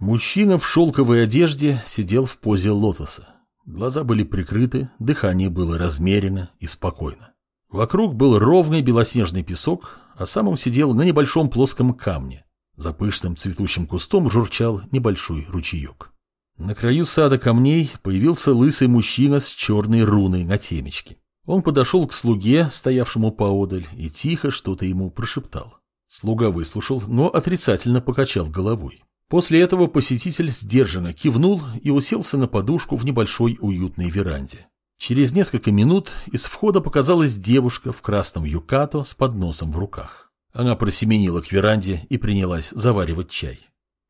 Мужчина в шелковой одежде сидел в позе лотоса. Глаза были прикрыты, дыхание было размерено и спокойно. Вокруг был ровный белоснежный песок, а сам он сидел на небольшом плоском камне. За пышным цветущим кустом журчал небольшой ручеек. На краю сада камней появился лысый мужчина с черной руной на темечке. Он подошел к слуге, стоявшему поодаль, и тихо что-то ему прошептал. Слуга выслушал, но отрицательно покачал головой. После этого посетитель сдержанно кивнул и уселся на подушку в небольшой уютной веранде. Через несколько минут из входа показалась девушка в красном юкато с подносом в руках. Она просеменила к веранде и принялась заваривать чай.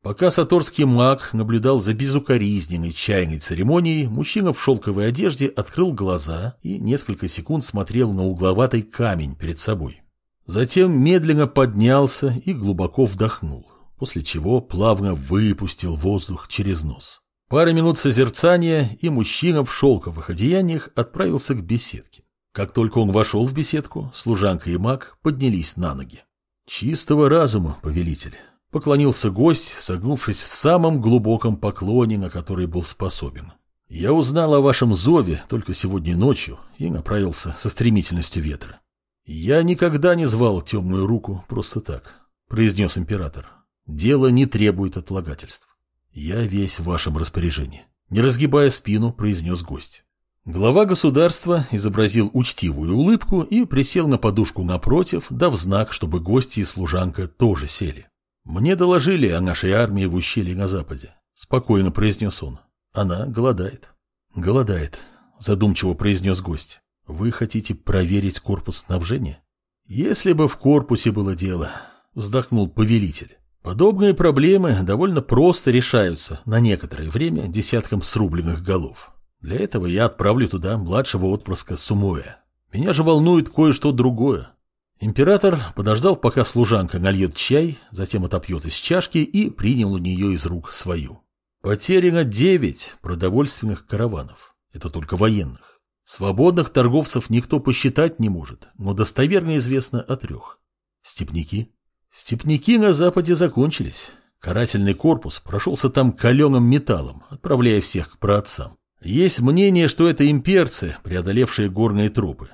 Пока саторский маг наблюдал за безукоризненной чайной церемонией, мужчина в шелковой одежде открыл глаза и несколько секунд смотрел на угловатый камень перед собой. Затем медленно поднялся и глубоко вдохнул после чего плавно выпустил воздух через нос. Пара минут созерцания, и мужчина в шелковых одеяниях отправился к беседке. Как только он вошел в беседку, служанка и маг поднялись на ноги. «Чистого разума, повелитель!» Поклонился гость, согнувшись в самом глубоком поклоне, на который был способен. «Я узнал о вашем зове только сегодня ночью и направился со стремительностью ветра. Я никогда не звал темную руку просто так», — произнес император. Дело не требует отлагательств. Я весь в вашем распоряжении. Не разгибая спину, произнес гость. Глава государства изобразил учтивую улыбку и присел на подушку напротив, дав знак, чтобы гости и служанка тоже сели. «Мне доложили о нашей армии в ущелье на западе», — спокойно произнес он. «Она голодает». «Голодает», — задумчиво произнес гость. «Вы хотите проверить корпус снабжения?» «Если бы в корпусе было дело», — вздохнул повелитель. Подобные проблемы довольно просто решаются на некоторое время десятком срубленных голов. Для этого я отправлю туда младшего отпрыска Сумуэ. Меня же волнует кое-что другое. Император подождал, пока служанка нальет чай, затем отопьет из чашки и принял у нее из рук свою. Потеряно девять продовольственных караванов. Это только военных. Свободных торговцев никто посчитать не может, но достоверно известно о трех. Степники, Степники на западе закончились. Карательный корпус прошелся там каленым металлом, отправляя всех к праотцам. Есть мнение, что это имперцы, преодолевшие горные тропы.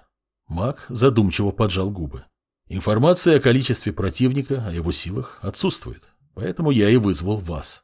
Маг задумчиво поджал губы. Информация о количестве противника, о его силах отсутствует, поэтому я и вызвал вас.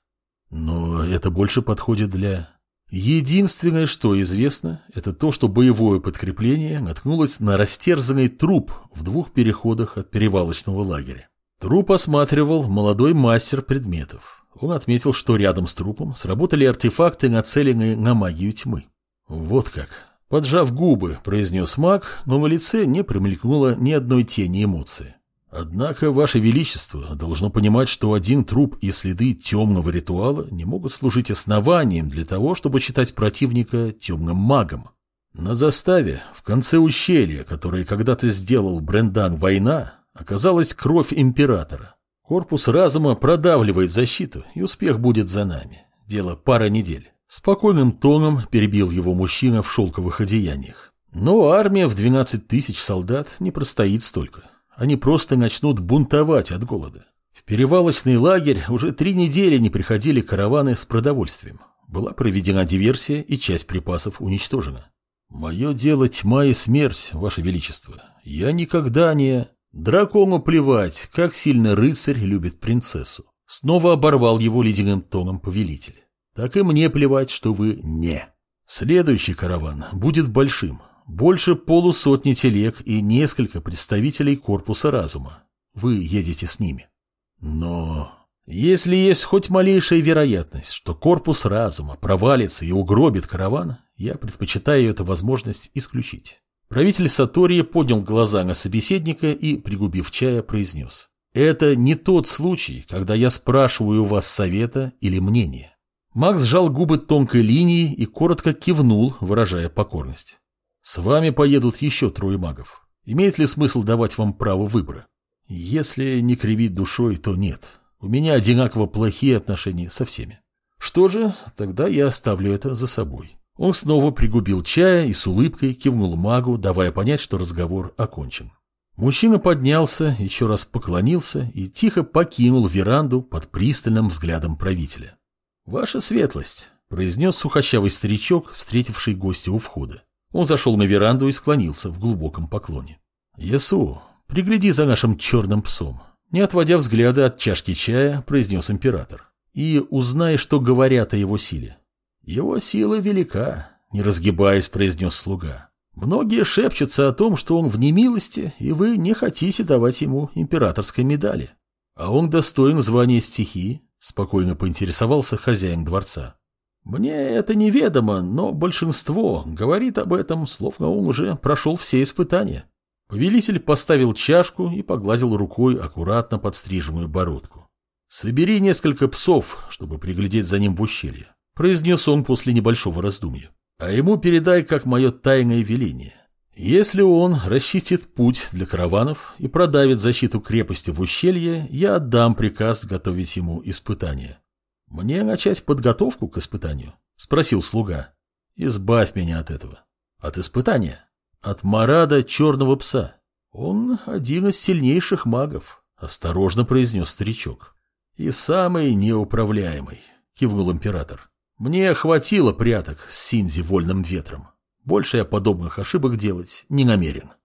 Но это больше подходит для... Единственное, что известно, это то, что боевое подкрепление наткнулось на растерзанный труп в двух переходах от перевалочного лагеря. Труп осматривал молодой мастер предметов. Он отметил, что рядом с трупом сработали артефакты, нацеленные на магию тьмы. Вот как. Поджав губы, произнес маг, но на лице не промелькнуло ни одной тени эмоции. Однако, Ваше Величество должно понимать, что один труп и следы темного ритуала не могут служить основанием для того, чтобы считать противника темным магом. На заставе, в конце ущелья, которое когда-то сделал Брендан Война, Оказалась кровь императора. Корпус разума продавливает защиту, и успех будет за нами. Дело пара недель. Спокойным тоном перебил его мужчина в шелковых одеяниях. Но армия в 12 тысяч солдат не простоит столько. Они просто начнут бунтовать от голода. В перевалочный лагерь уже три недели не приходили караваны с продовольствием. Была проведена диверсия, и часть припасов уничтожена. «Мое дело тьма и смерть, Ваше Величество. Я никогда не...» Дракону плевать, как сильно рыцарь любит принцессу. Снова оборвал его ледяным тоном повелитель. Так и мне плевать, что вы не. Следующий караван будет большим. Больше полусотни телег и несколько представителей корпуса разума. Вы едете с ними. Но если есть хоть малейшая вероятность, что корпус разума провалится и угробит караван, я предпочитаю эту возможность исключить. Правитель Сатории поднял глаза на собеседника и, пригубив чая, произнес. «Это не тот случай, когда я спрашиваю у вас совета или мнения». Макс сжал губы тонкой линией и коротко кивнул, выражая покорность. «С вами поедут еще трое магов. Имеет ли смысл давать вам право выбора? Если не кривить душой, то нет. У меня одинаково плохие отношения со всеми. Что же, тогда я оставлю это за собой». Он снова пригубил чая и с улыбкой кивнул магу, давая понять, что разговор окончен. Мужчина поднялся, еще раз поклонился и тихо покинул веранду под пристальным взглядом правителя. Ваша светлость, произнес сухощавый старичок, встретивший гостя у входа. Он зашел на веранду и склонился в глубоком поклоне. «Ясу, пригляди за нашим черным псом», — не отводя взгляда от чашки чая, произнес император. «И узнай, что говорят о его силе». «Его сила велика», — не разгибаясь, произнес слуга. «Многие шепчутся о том, что он в немилости, и вы не хотите давать ему императорской медали. А он достоин звания стихии», — спокойно поинтересовался хозяин дворца. Мне это неведомо, но большинство говорит об этом, словно он уже прошел все испытания. Повелитель поставил чашку и погладил рукой аккуратно подстриженную бородку. «Собери несколько псов, чтобы приглядеть за ним в ущелье», — произнес он после небольшого раздумья. «А ему передай, как мое тайное веление. Если он расчистит путь для караванов и продавит защиту крепости в ущелье, я отдам приказ готовить ему испытания. «Мне начать подготовку к испытанию?» — спросил слуга. «Избавь меня от этого». «От испытания?» «От Марада Черного Пса. Он один из сильнейших магов», — осторожно произнес старичок. «И самый неуправляемый», — кивнул император. «Мне хватило пряток с Синзи вольным ветром. Больше я подобных ошибок делать не намерен».